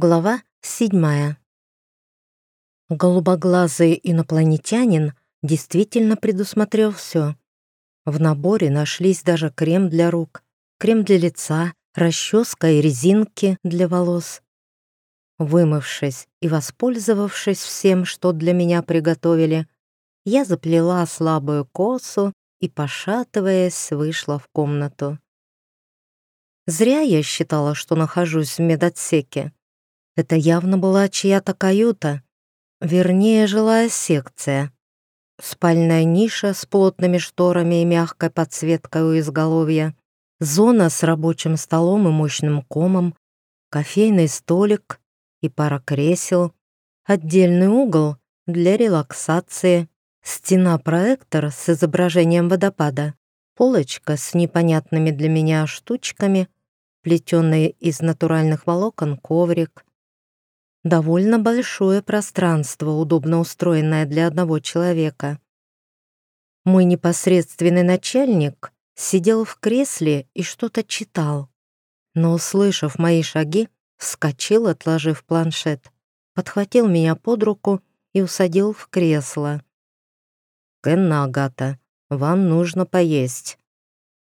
Глава седьмая. Голубоглазый инопланетянин действительно предусмотрел все. В наборе нашлись даже крем для рук, крем для лица, расческа и резинки для волос. Вымывшись и воспользовавшись всем, что для меня приготовили, я заплела слабую косу и, пошатываясь, вышла в комнату. Зря я считала, что нахожусь в медотсеке. Это явно была чья-то каюта, вернее, жилая секция. Спальная ниша с плотными шторами и мягкой подсветкой у изголовья, зона с рабочим столом и мощным комом, кофейный столик и пара кресел, отдельный угол для релаксации, стена-проектор с изображением водопада, полочка с непонятными для меня штучками, плетеный из натуральных волокон коврик, довольно большое пространство, удобно устроенное для одного человека. Мой непосредственный начальник сидел в кресле и что-то читал, но, услышав мои шаги, вскочил, отложив планшет, подхватил меня под руку и усадил в кресло. «Кенна Агата, вам нужно поесть.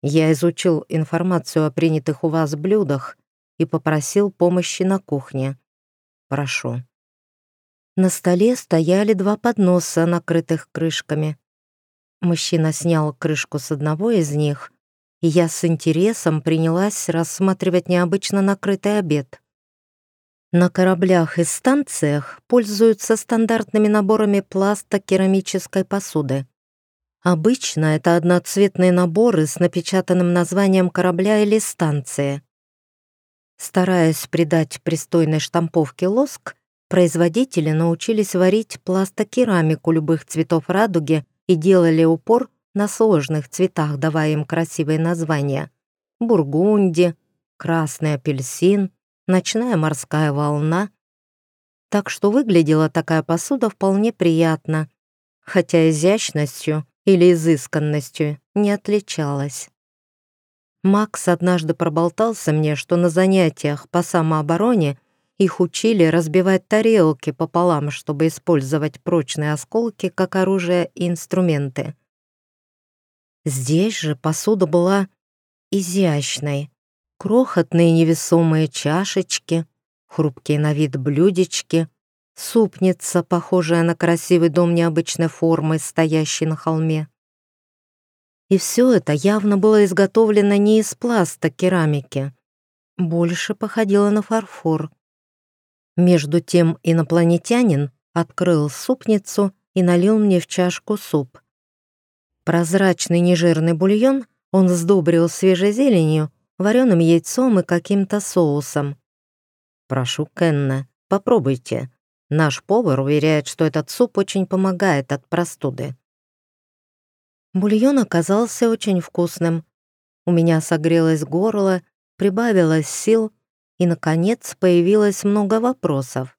Я изучил информацию о принятых у вас блюдах и попросил помощи на кухне. Прошу». На столе стояли два подноса, накрытых крышками. Мужчина снял крышку с одного из них, и я с интересом принялась рассматривать необычно накрытый обед. На кораблях и станциях пользуются стандартными наборами пласта-керамической посуды. Обычно это одноцветные наборы с напечатанным названием корабля или станции. Стараясь придать пристойной штамповке лоск, производители научились варить пластокерамику любых цветов радуги и делали упор на сложных цветах, давая им красивые названия. Бургунди, красный апельсин, ночная морская волна. Так что выглядела такая посуда вполне приятно, хотя изящностью или изысканностью не отличалась. Макс однажды проболтался мне, что на занятиях по самообороне их учили разбивать тарелки пополам, чтобы использовать прочные осколки как оружие и инструменты. Здесь же посуда была изящной. Крохотные невесомые чашечки, хрупкие на вид блюдечки, супница, похожая на красивый дом необычной формы, стоящий на холме. И все это явно было изготовлено не из пласта керамики, больше походило на фарфор. Между тем инопланетянин открыл супницу и налил мне в чашку суп. Прозрачный нежирный бульон он сдобрил свежей зеленью, вареным яйцом и каким-то соусом. «Прошу, Кенна, попробуйте. Наш повар уверяет, что этот суп очень помогает от простуды». Бульон оказался очень вкусным. У меня согрелось горло, прибавилось сил, и, наконец, появилось много вопросов.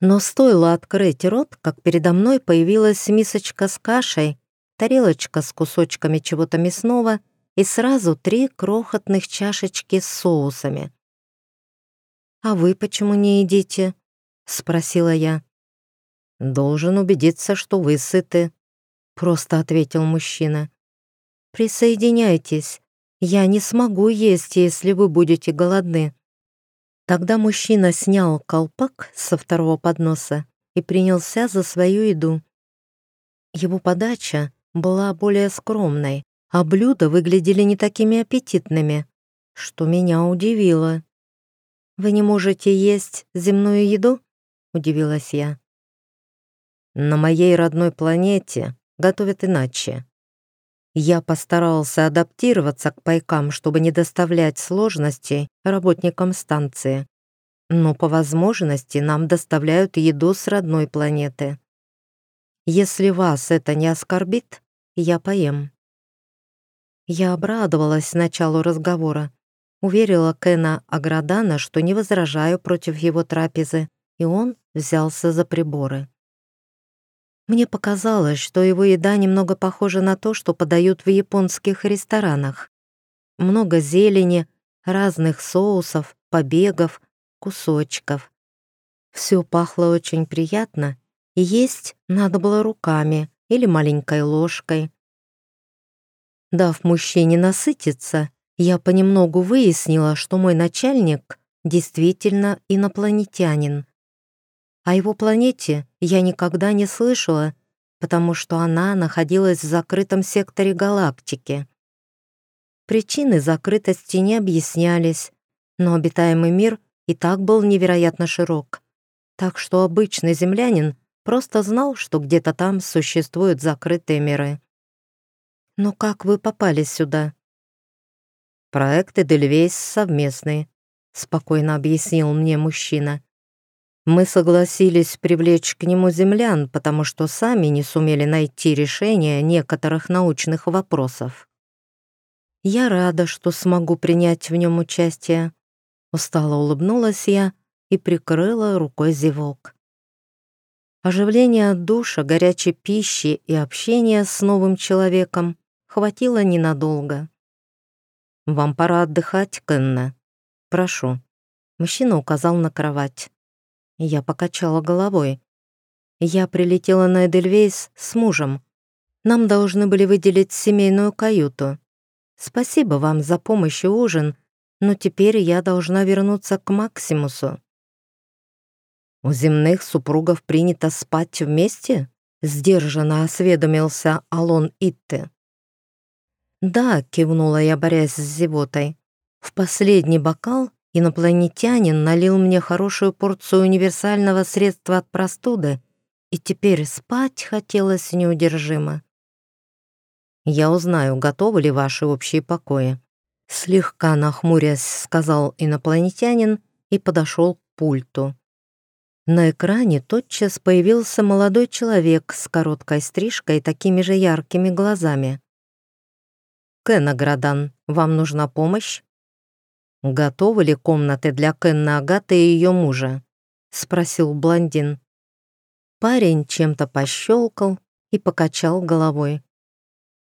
Но стоило открыть рот, как передо мной появилась мисочка с кашей, тарелочка с кусочками чего-то мясного и сразу три крохотных чашечки с соусами. «А вы почему не едите?» — спросила я. «Должен убедиться, что вы сыты», просто ответил мужчина. «Присоединяйтесь. Я не смогу есть, если вы будете голодны». Тогда мужчина снял колпак со второго подноса и принялся за свою еду. Его подача была более скромной, а блюда выглядели не такими аппетитными, что меня удивило. «Вы не можете есть земную еду?» — удивилась я. «На моей родной планете готовят иначе. Я постарался адаптироваться к пайкам, чтобы не доставлять сложностей работникам станции. Но по возможности нам доставляют еду с родной планеты. Если вас это не оскорбит, я поем. Я обрадовалась началу разговора, уверила Кена Аградана, что не возражаю против его трапезы, и он взялся за приборы. Мне показалось, что его еда немного похожа на то, что подают в японских ресторанах. Много зелени, разных соусов, побегов, кусочков. Все пахло очень приятно, и есть надо было руками или маленькой ложкой. Дав мужчине насытиться, я понемногу выяснила, что мой начальник действительно инопланетянин. О его планете я никогда не слышала, потому что она находилась в закрытом секторе галактики. Причины закрытости не объяснялись, но обитаемый мир и так был невероятно широк, так что обычный землянин просто знал, что где-то там существуют закрытые миры. «Но как вы попали сюда?» «Проект Эдельвейс совместный», — спокойно объяснил мне мужчина. Мы согласились привлечь к нему землян, потому что сами не сумели найти решение некоторых научных вопросов. Я рада, что смогу принять в нем участие. Устало улыбнулась я и прикрыла рукой зевок. Оживления от душа, горячей пищи и общения с новым человеком хватило ненадолго. «Вам пора отдыхать, Кенна. Прошу». Мужчина указал на кровать. Я покачала головой. Я прилетела на Эдельвейс с мужем. Нам должны были выделить семейную каюту. Спасибо вам за помощь и ужин, но теперь я должна вернуться к Максимусу. У земных супругов принято спать вместе? Сдержанно осведомился Алон Итте. «Да», — кивнула я, борясь с зевотой. «В последний бокал Инопланетянин налил мне хорошую порцию универсального средства от простуды, и теперь спать хотелось неудержимо. «Я узнаю, готовы ли ваши общие покои», слегка нахмурясь, сказал инопланетянин и подошел к пульту. На экране тотчас появился молодой человек с короткой стрижкой и такими же яркими глазами. «Кеннаградан, вам нужна помощь?» «Готовы ли комнаты для Кенна Агаты и ее мужа?» — спросил блондин. Парень чем-то пощелкал и покачал головой.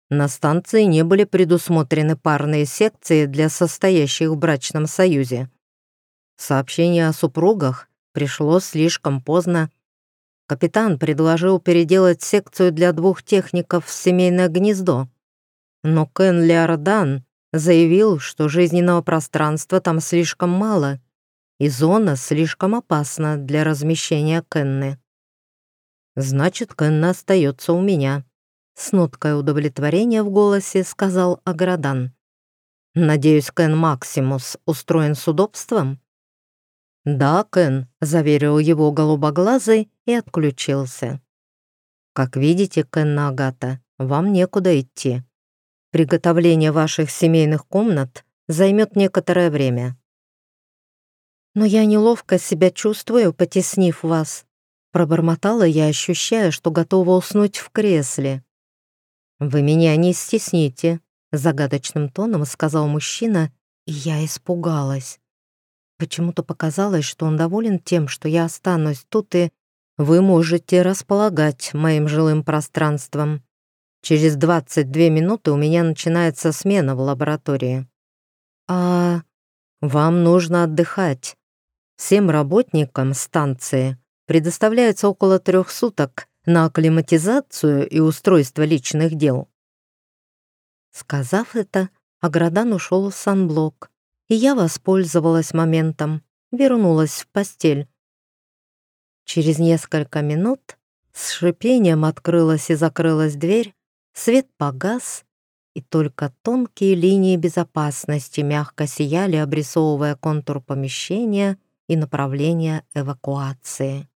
На станции не были предусмотрены парные секции для состоящих в брачном союзе. Сообщение о супругах пришло слишком поздно. Капитан предложил переделать секцию для двух техников в семейное гнездо. Но Кен Леордан заявил, что жизненного пространства там слишком мало, и зона слишком опасна для размещения Кенны. «Значит, Кенна остается у меня», — с ноткой удовлетворения в голосе сказал Аградан. «Надеюсь, Кен Максимус устроен с удобством?» «Да, Кен», — заверил его голубоглазый и отключился. «Как видите, Кен Агата, вам некуда идти. Приготовление ваших семейных комнат займет некоторое время. Но я неловко себя чувствую, потеснив вас. Пробормотала я, ощущая, что готова уснуть в кресле. «Вы меня не стесните», — загадочным тоном сказал мужчина, и я испугалась. Почему-то показалось, что он доволен тем, что я останусь тут, и вы можете располагать моим жилым пространством. Через 22 минуты у меня начинается смена в лаборатории. А вам нужно отдыхать. Всем работникам станции предоставляется около трех суток на акклиматизацию и устройство личных дел. Сказав это, Аградан ушел в санблок, и я воспользовалась моментом, вернулась в постель. Через несколько минут с шипением открылась и закрылась дверь, Свет погас, и только тонкие линии безопасности мягко сияли, обрисовывая контур помещения и направление эвакуации.